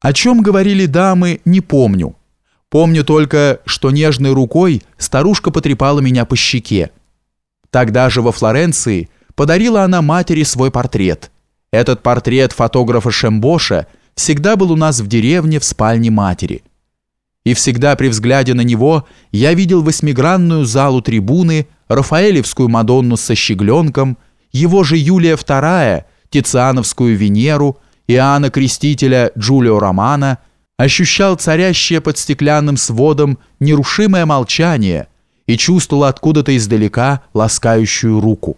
О чем говорили дамы, не помню. Помню только, что нежной рукой старушка потрепала меня по щеке. Тогда же во Флоренции подарила она матери свой портрет. Этот портрет фотографа Шембоша всегда был у нас в деревне в спальне матери. И всегда при взгляде на него я видел восьмигранную залу трибуны, Рафаэлевскую Мадонну со щегленком, его же Юлия II, Тициановскую Венеру – Иоанна Крестителя Джулио Романа ощущал царящее под стеклянным сводом нерушимое молчание и чувствовал откуда-то издалека ласкающую руку.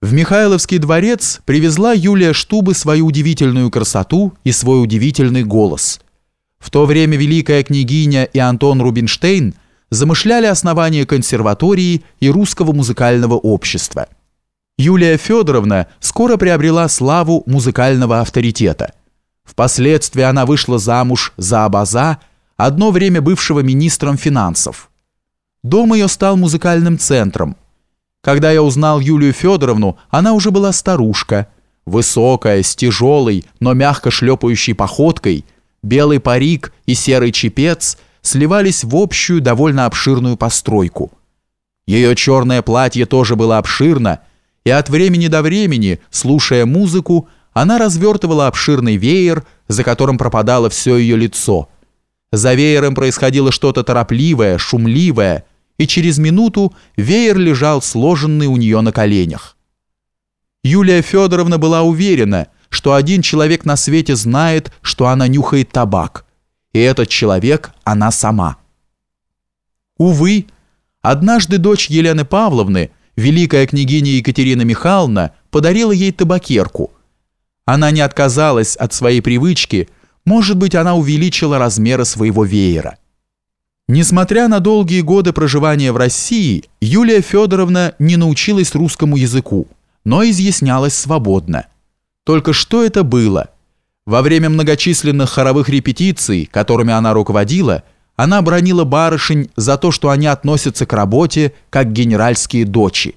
В Михайловский дворец привезла Юлия Штубы свою удивительную красоту и свой удивительный голос. В то время великая княгиня и Антон Рубинштейн замышляли основание консерватории и русского музыкального общества – Юлия Федоровна скоро приобрела славу музыкального авторитета. Впоследствии она вышла замуж за Абаза, одно время бывшего министром финансов. Дом ее стал музыкальным центром. Когда я узнал Юлию Федоровну, она уже была старушка, высокая, с тяжелой, но мягко шлепающей походкой, белый парик и серый чепец сливались в общую довольно обширную постройку. Ее черное платье тоже было обширно, и от времени до времени, слушая музыку, она развертывала обширный веер, за которым пропадало все ее лицо. За веером происходило что-то торопливое, шумливое, и через минуту веер лежал сложенный у нее на коленях. Юлия Федоровна была уверена, что один человек на свете знает, что она нюхает табак, и этот человек – она сама. Увы, однажды дочь Елены Павловны – великая княгиня Екатерина Михайловна подарила ей табакерку. Она не отказалась от своей привычки, может быть, она увеличила размеры своего веера. Несмотря на долгие годы проживания в России, Юлия Федоровна не научилась русскому языку, но изъяснялась свободно. Только что это было? Во время многочисленных хоровых репетиций, которыми она руководила, она бронила барышень за то, что они относятся к работе как генеральские дочи.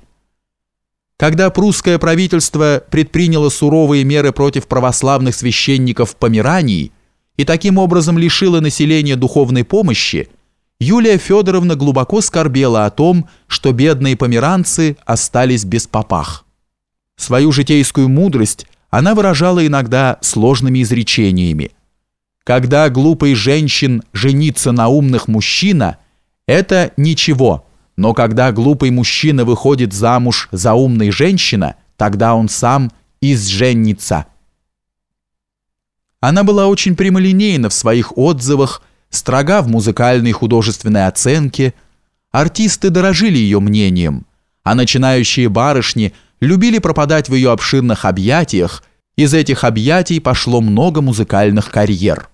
Когда прусское правительство предприняло суровые меры против православных священников в Померании и таким образом лишило населения духовной помощи, Юлия Федоровна глубоко скорбела о том, что бедные померанцы остались без попах. Свою житейскую мудрость она выражала иногда сложными изречениями – когда глупый женщин женится на умных мужчина, это ничего, но когда глупый мужчина выходит замуж за умной женщина, тогда он сам изженится. Она была очень прямолинейна в своих отзывах, строга в музыкальной художественной оценке. Артисты дорожили ее мнением, а начинающие барышни любили пропадать в ее обширных объятиях, из этих объятий пошло много музыкальных карьер.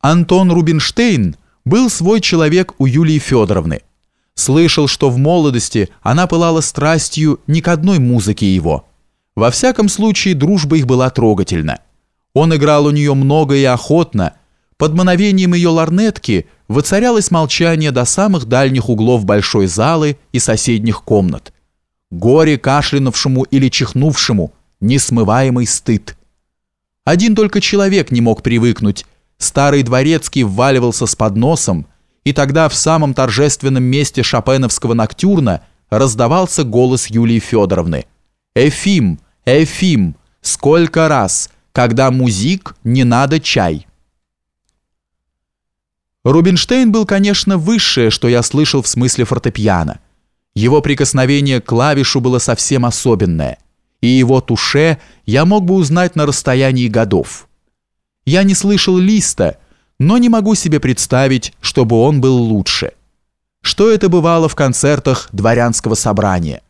Антон Рубинштейн был свой человек у Юлии Федоровны. Слышал, что в молодости она пылала страстью не к одной музыке его. Во всяком случае, дружба их была трогательна. Он играл у нее много и охотно. Под мановением ее ларнетки воцарялось молчание до самых дальних углов большой залы и соседних комнат. Горе кашлянувшему или чихнувшему, несмываемый стыд. Один только человек не мог привыкнуть – Старый дворецкий вваливался с подносом, и тогда в самом торжественном месте шопеновского ноктюрна раздавался голос Юлии Федоровны. «Эфим, Эфим, сколько раз, когда музик, не надо чай». Рубинштейн был, конечно, высшее, что я слышал в смысле фортепиано. Его прикосновение к клавишу было совсем особенное, и его туше я мог бы узнать на расстоянии годов. Я не слышал Листа, но не могу себе представить, чтобы он был лучше. Что это бывало в концертах дворянского собрания?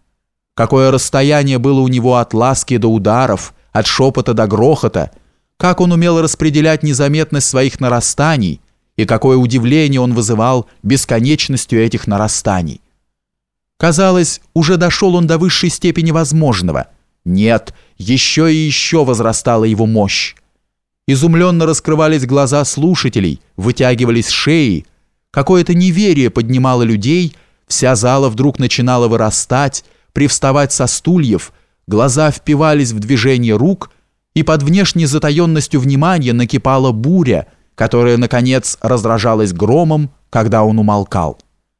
Какое расстояние было у него от ласки до ударов, от шепота до грохота, как он умел распределять незаметность своих нарастаний и какое удивление он вызывал бесконечностью этих нарастаний. Казалось, уже дошел он до высшей степени возможного. Нет, еще и еще возрастала его мощь. Изумленно раскрывались глаза слушателей, вытягивались шеи. Какое-то неверие поднимало людей, вся зала вдруг начинала вырастать, привставать со стульев, глаза впивались в движение рук, и под внешней затаенностью внимания накипала буря, которая, наконец, раздражалась громом, когда он умолкал.